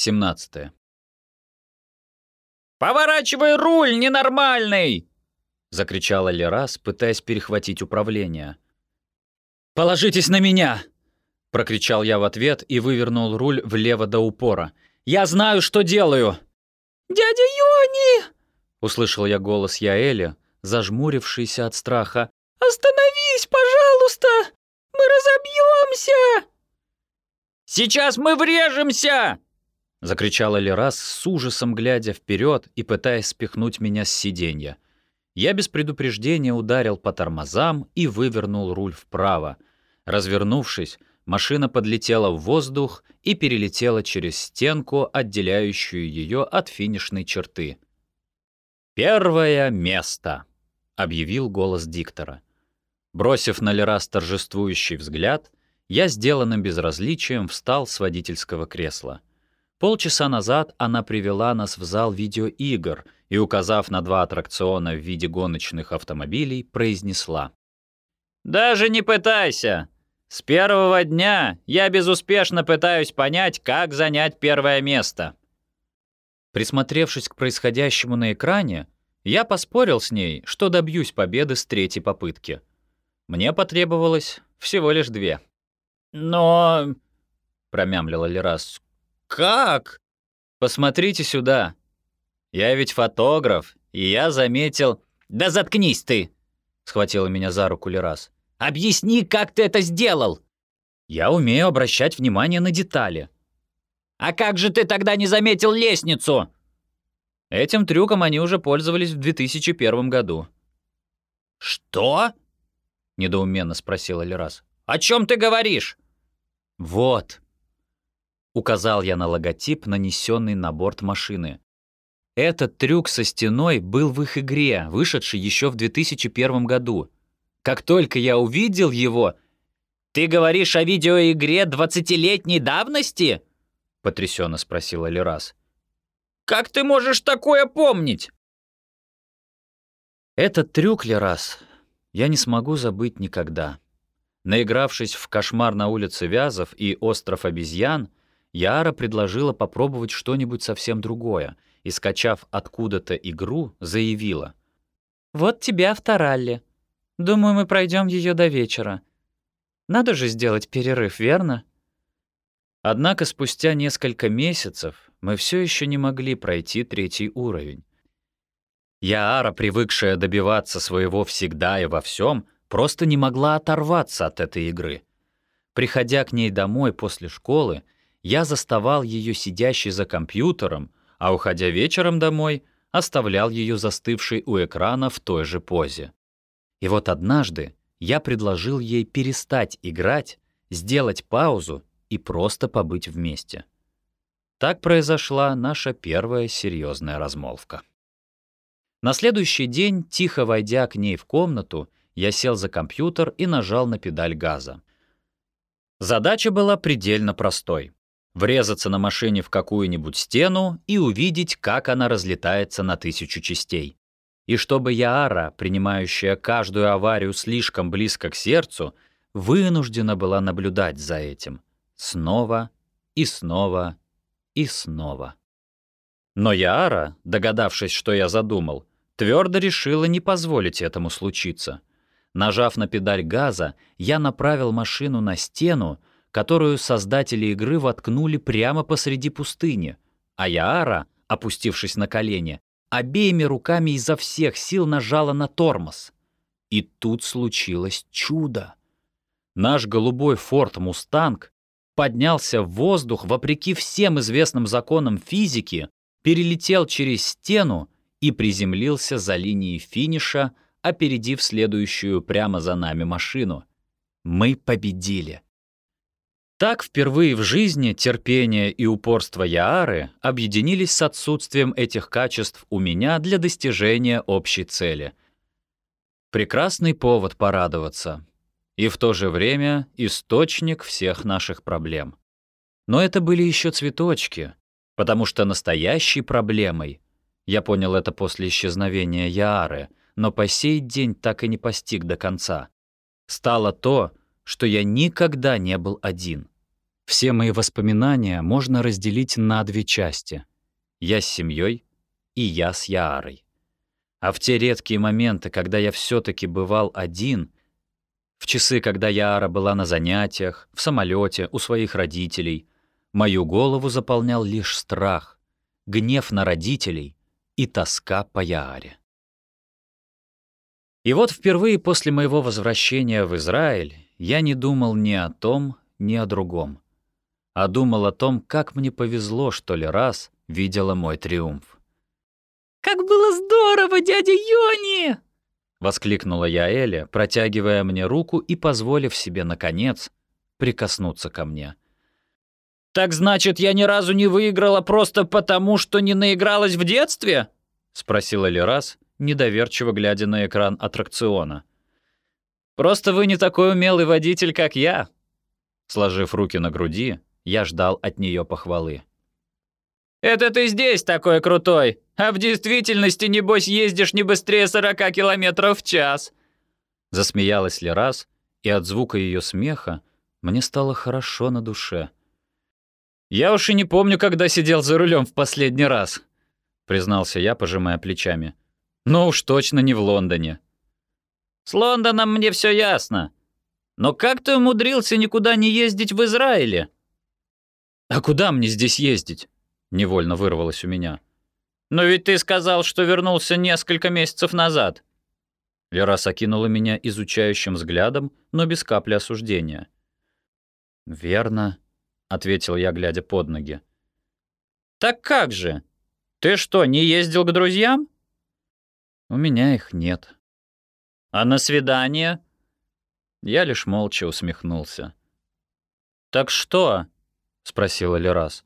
17. «Поворачивай руль, ненормальный!» — закричала Лерас, пытаясь перехватить управление. «Положитесь на меня!» — прокричал я в ответ и вывернул руль влево до упора. «Я знаю, что делаю!» «Дядя Йони!» — услышал я голос Яэли, зажмурившийся от страха. «Остановись, пожалуйста! Мы разобьемся!» «Сейчас мы врежемся!» — закричала Лерас с ужасом, глядя вперед и пытаясь спихнуть меня с сиденья. Я без предупреждения ударил по тормозам и вывернул руль вправо. Развернувшись, машина подлетела в воздух и перелетела через стенку, отделяющую ее от финишной черты. «Первое место!» — объявил голос диктора. Бросив на Лерас торжествующий взгляд, я сделанным безразличием встал с водительского кресла. Полчаса назад она привела нас в зал видеоигр и, указав на два аттракциона в виде гоночных автомобилей, произнесла. «Даже не пытайся! С первого дня я безуспешно пытаюсь понять, как занять первое место». Присмотревшись к происходящему на экране, я поспорил с ней, что добьюсь победы с третьей попытки. Мне потребовалось всего лишь две. «Но...» — промямлила Лерас. «Как?» «Посмотрите сюда. Я ведь фотограф, и я заметил...» «Да заткнись ты!» — схватила меня за руку Лерас. «Объясни, как ты это сделал!» «Я умею обращать внимание на детали». «А как же ты тогда не заметил лестницу?» Этим трюком они уже пользовались в 2001 году. «Что?» — недоуменно спросила Лерас. «О чем ты говоришь?» «Вот», — указал я на логотип, нанесенный на борт машины. Этот трюк со стеной был в их игре, вышедшей еще в 2001 году. Как только я увидел его... «Ты говоришь о видеоигре двадцатилетней давности?» — потрясенно спросила Лерас. «Как ты можешь такое помнить?» Этот трюк, Лерас, я не смогу забыть никогда. Наигравшись в «Кошмар на улице Вязов» и «Остров обезьян», Яра предложила попробовать что-нибудь совсем другое и, скачав откуда-то игру, заявила. «Вот тебе авторалли. Думаю, мы пройдем ее до вечера. Надо же сделать перерыв, верно?» Однако спустя несколько месяцев мы все еще не могли пройти третий уровень. Яара, привыкшая добиваться своего всегда и во всем, просто не могла оторваться от этой игры. Приходя к ней домой после школы, я заставал ее сидящей за компьютером, а уходя вечером домой, оставлял ее застывшей у экрана в той же позе. И вот однажды я предложил ей перестать играть, сделать паузу и просто побыть вместе. Так произошла наша первая серьезная размолвка. На следующий день, тихо войдя к ней в комнату, я сел за компьютер и нажал на педаль газа. Задача была предельно простой — врезаться на машине в какую-нибудь стену и увидеть, как она разлетается на тысячу частей. И чтобы Яара, принимающая каждую аварию слишком близко к сердцу, вынуждена была наблюдать за этим. Снова и снова и снова. Но Яара, догадавшись, что я задумал, твердо решила не позволить этому случиться — Нажав на педаль газа, я направил машину на стену, которую создатели игры воткнули прямо посреди пустыни, а Яара, опустившись на колени, обеими руками изо всех сил нажала на тормоз. И тут случилось чудо. Наш голубой «Форд Мустанг» поднялся в воздух вопреки всем известным законам физики, перелетел через стену и приземлился за линией финиша опередив следующую прямо за нами машину. Мы победили. Так впервые в жизни терпение и упорство Яары объединились с отсутствием этих качеств у меня для достижения общей цели. Прекрасный повод порадоваться. И в то же время источник всех наших проблем. Но это были еще цветочки, потому что настоящей проблемой, я понял это после исчезновения Яары — но по сей день так и не постиг до конца. Стало то, что я никогда не был один. Все мои воспоминания можно разделить на две части. Я с семьей и я с Яарой. А в те редкие моменты, когда я все таки бывал один, в часы, когда Яара была на занятиях, в самолете, у своих родителей, мою голову заполнял лишь страх, гнев на родителей и тоска по Яаре. И вот впервые после моего возвращения в Израиль я не думал ни о том, ни о другом а думал о том, как мне повезло, что ли раз видела мой триумф. «Как было здорово, дядя Йони!» — воскликнула я Эля, протягивая мне руку и позволив себе, наконец, прикоснуться ко мне. «Так значит, я ни разу не выиграла просто потому, что не наигралась в детстве?» — спросила Лерас, недоверчиво глядя на экран аттракциона. «Просто вы не такой умелый водитель, как я». Сложив руки на груди, я ждал от нее похвалы. «Это ты здесь такой крутой, а в действительности, небось, ездишь не быстрее 40 километров в час!» Засмеялась ли раз, и от звука ее смеха мне стало хорошо на душе. «Я уж и не помню, когда сидел за рулем в последний раз», признался я, пожимая плечами. «Но уж точно не в Лондоне». «С Лондоном мне все ясно. Но как ты умудрился никуда не ездить в Израиле?» «А куда мне здесь ездить?» — невольно вырвалось у меня. «Но ведь ты сказал, что вернулся несколько месяцев назад». Лерас окинула меня изучающим взглядом, но без капли осуждения. «Верно», — ответил я, глядя под ноги. «Так как же? Ты что, не ездил к друзьям?» «У меня их нет». «А на свидание?» Я лишь молча усмехнулся. «Так что?» — спросила Лерас.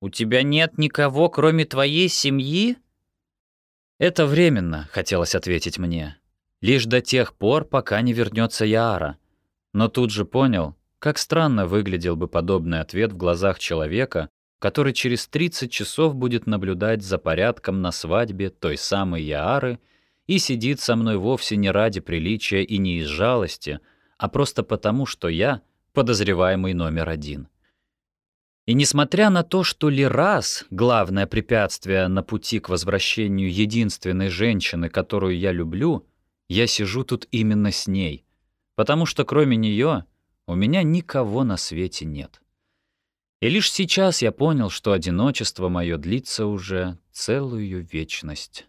«У тебя нет никого, кроме твоей семьи?» «Это временно», — хотелось ответить мне. «Лишь до тех пор, пока не вернется Яара». Но тут же понял, как странно выглядел бы подобный ответ в глазах человека, который через 30 часов будет наблюдать за порядком на свадьбе той самой Яары и сидит со мной вовсе не ради приличия и не из жалости, а просто потому, что я — подозреваемый номер один. И несмотря на то, что Лирас — главное препятствие на пути к возвращению единственной женщины, которую я люблю, я сижу тут именно с ней, потому что кроме нее у меня никого на свете нет. И лишь сейчас я понял, что одиночество мое длится уже целую вечность.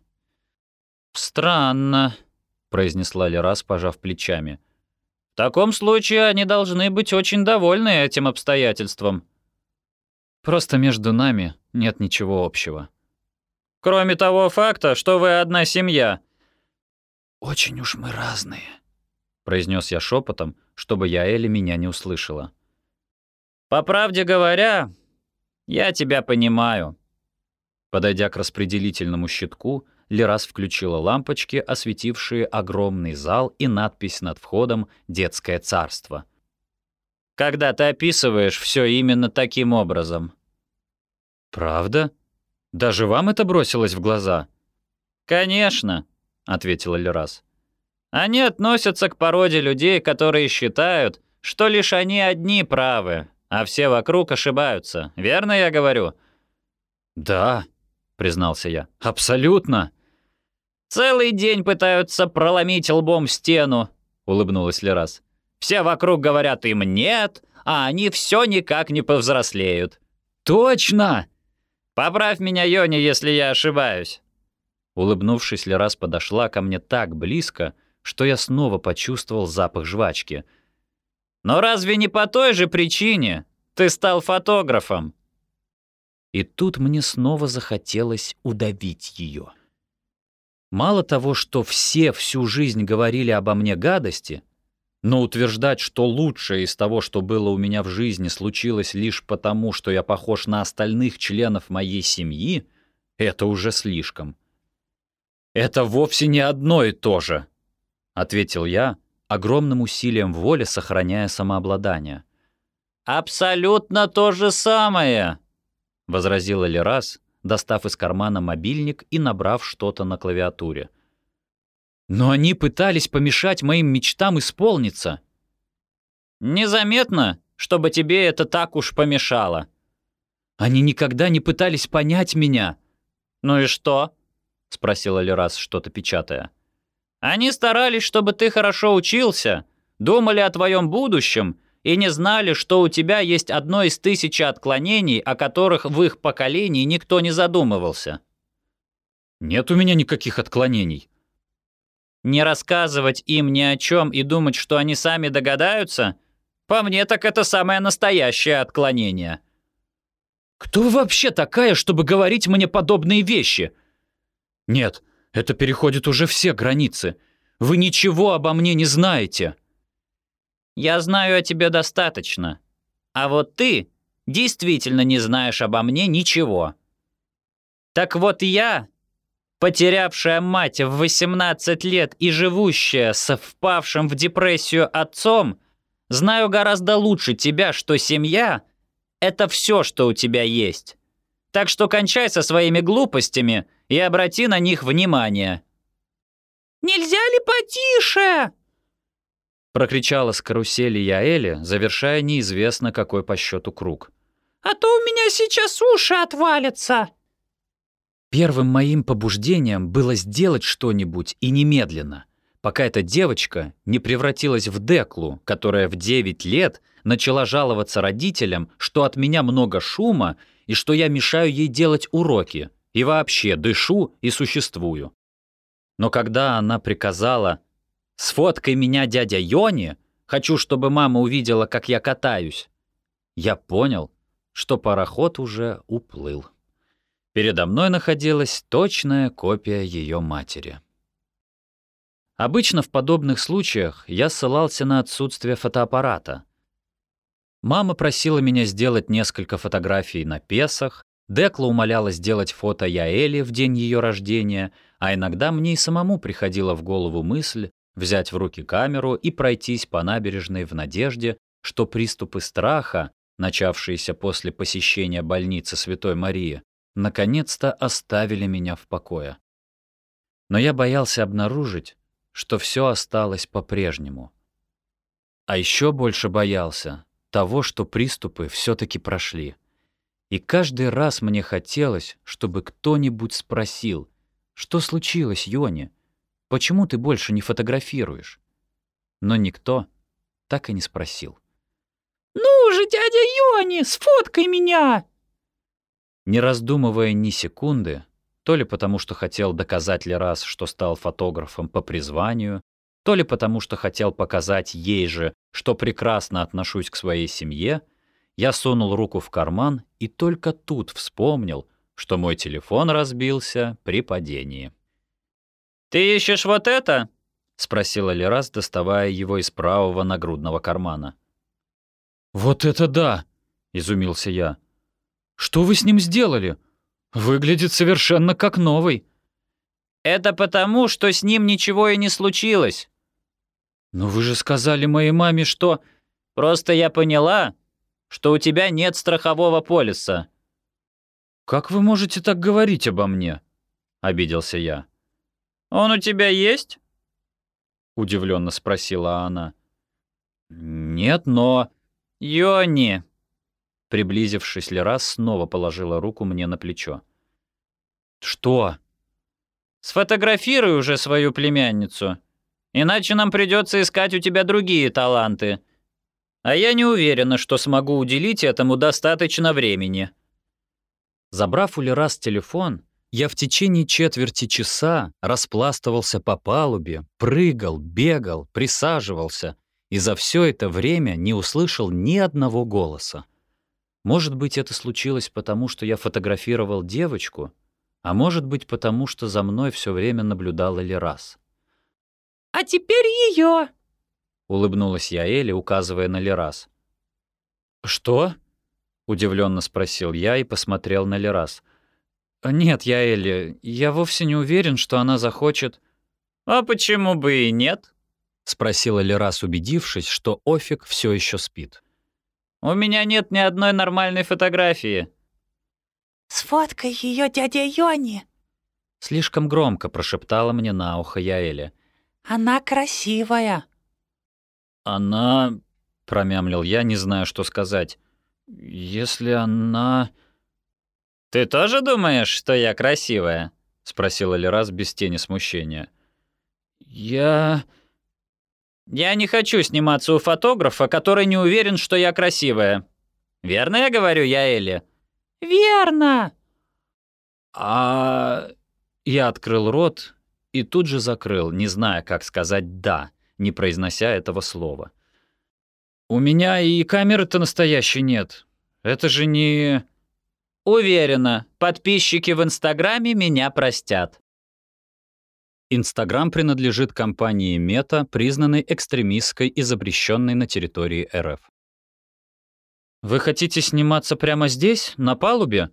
«Странно», — произнесла Лерас, пожав плечами. «В таком случае они должны быть очень довольны этим обстоятельством». Просто между нами нет ничего общего. Кроме того факта, что вы одна семья. Очень уж мы разные, произнес я шепотом, чтобы Яэля меня не услышала. По правде говоря, я тебя понимаю. Подойдя к распределительному щитку, Лерас включила лампочки, осветившие огромный зал и надпись над входом «Детское царство». «Когда ты описываешь все именно таким образом», «Правда? Даже вам это бросилось в глаза?» «Конечно», — ответила Лерас. «Они относятся к породе людей, которые считают, что лишь они одни правы, а все вокруг ошибаются. Верно я говорю?» «Да», — признался я, — «абсолютно». «Целый день пытаются проломить лбом стену», — улыбнулась Лерас. «Все вокруг говорят им «нет», а они все никак не повзрослеют». «Точно!» Поправь меня, Йони, если я ошибаюсь». Улыбнувшись, Лерас подошла ко мне так близко, что я снова почувствовал запах жвачки. «Но разве не по той же причине ты стал фотографом?» И тут мне снова захотелось удавить ее. Мало того, что все всю жизнь говорили обо мне гадости, но утверждать, что лучшее из того, что было у меня в жизни, случилось лишь потому, что я похож на остальных членов моей семьи, это уже слишком. «Это вовсе не одно и то же», — ответил я, огромным усилием воли сохраняя самообладание. «Абсолютно то же самое», — возразила Лерас, достав из кармана мобильник и набрав что-то на клавиатуре. Но они пытались помешать моим мечтам исполниться. «Незаметно чтобы тебе это так уж помешало». «Они никогда не пытались понять меня». «Ну и что?» — спросила Лерас, что-то печатая. «Они старались, чтобы ты хорошо учился, думали о твоем будущем и не знали, что у тебя есть одно из тысячи отклонений, о которых в их поколении никто не задумывался». «Нет у меня никаких отклонений». «Не рассказывать им ни о чем и думать, что они сами догадаются? По мне, так это самое настоящее отклонение». «Кто вы вообще такая, чтобы говорить мне подобные вещи?» «Нет, это переходит уже все границы. Вы ничего обо мне не знаете». «Я знаю о тебе достаточно. А вот ты действительно не знаешь обо мне ничего. Так вот я, потерявшая мать в 18 лет и живущая со впавшим в депрессию отцом, знаю гораздо лучше тебя, что семья — это все, что у тебя есть. Так что кончай со своими глупостями и обрати на них внимание». «Нельзя ли потише?» Прокричала с карусели Яэли, завершая неизвестно какой по счету круг. «А то у меня сейчас уши отвалятся!» Первым моим побуждением было сделать что-нибудь и немедленно, пока эта девочка не превратилась в Деклу, которая в 9 лет начала жаловаться родителям, что от меня много шума и что я мешаю ей делать уроки, и вообще дышу и существую. Но когда она приказала «Сфоткай меня, дядя Йони, хочу, чтобы мама увидела, как я катаюсь», я понял, что пароход уже уплыл. Передо мной находилась точная копия ее матери. Обычно в подобных случаях я ссылался на отсутствие фотоаппарата. Мама просила меня сделать несколько фотографий на Песах, Декла умоляла сделать фото Яэли в день ее рождения, а иногда мне и самому приходила в голову мысль взять в руки камеру и пройтись по набережной в надежде, что приступы страха, начавшиеся после посещения больницы Святой Марии, наконец-то оставили меня в покое. Но я боялся обнаружить, что все осталось по-прежнему. А еще больше боялся того, что приступы все-таки прошли. И каждый раз мне хотелось, чтобы кто-нибудь спросил, что случилось, Йони? Почему ты больше не фотографируешь? Но никто так и не спросил. «Ну же, дядя Йони, сфоткай меня!» Не раздумывая ни секунды, то ли потому, что хотел доказать ли раз, что стал фотографом по призванию, то ли потому, что хотел показать ей же, что прекрасно отношусь к своей семье, я сунул руку в карман и только тут вспомнил, что мой телефон разбился при падении. «Ты ищешь вот это?» — спросила Лерас, доставая его из правого нагрудного кармана. «Вот это да!» — изумился я. Что вы с ним сделали? Выглядит совершенно как новый». «Это потому, что с ним ничего и не случилось». «Но вы же сказали моей маме, что...» «Просто я поняла, что у тебя нет страхового полиса». «Как вы можете так говорить обо мне?» — обиделся я. «Он у тебя есть?» — удивленно спросила она. «Нет, но...» «Йони, Приблизившись Лерас снова положила руку мне на плечо. «Что?» «Сфотографируй уже свою племянницу, иначе нам придется искать у тебя другие таланты. А я не уверена, что смогу уделить этому достаточно времени». Забрав у Лерас телефон, я в течение четверти часа распластывался по палубе, прыгал, бегал, присаживался и за все это время не услышал ни одного голоса. Может быть, это случилось потому, что я фотографировал девочку, а может быть, потому что за мной все время наблюдала Лерас. «А теперь ее!» — улыбнулась я Элли, указывая на Лерас. «Что?» — удивленно спросил я и посмотрел на Лерас. «Нет, я Элли, я вовсе не уверен, что она захочет...» «А почему бы и нет?» — спросила Лерас, убедившись, что Офик все еще спит. У меня нет ни одной нормальной фотографии». «Сфоткай ее, дядя Йони!» Слишком громко прошептала мне на ухо Яэля. «Она красивая». «Она промямлил я, не зная, что сказать. «Если она...» «Ты тоже думаешь, что я красивая?» — спросил Элирас без тени смущения. «Я...» «Я не хочу сниматься у фотографа, который не уверен, что я красивая. Верно я говорю, я Элли?» «Верно!» «А...» Я открыл рот и тут же закрыл, не зная, как сказать «да», не произнося этого слова. «У меня и камеры-то настоящей нет. Это же не...» «Уверена, подписчики в Инстаграме меня простят». Инстаграм принадлежит компании Мета, признанной экстремистской и запрещенной на территории РФ. «Вы хотите сниматься прямо здесь, на палубе?»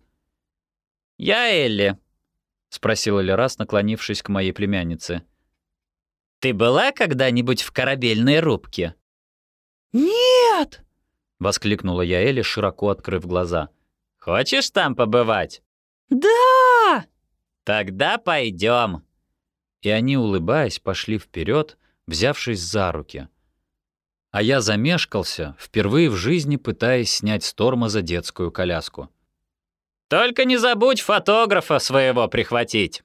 «Я Элли», — спросил Элерас, наклонившись к моей племяннице. «Ты была когда-нибудь в корабельной рубке?» «Нет!» — воскликнула я Элли, широко открыв глаза. «Хочешь там побывать?» «Да!» «Тогда пойдем!» И они, улыбаясь, пошли вперед, взявшись за руки. А я замешкался, впервые в жизни пытаясь снять с тормоза детскую коляску. «Только не забудь фотографа своего прихватить!»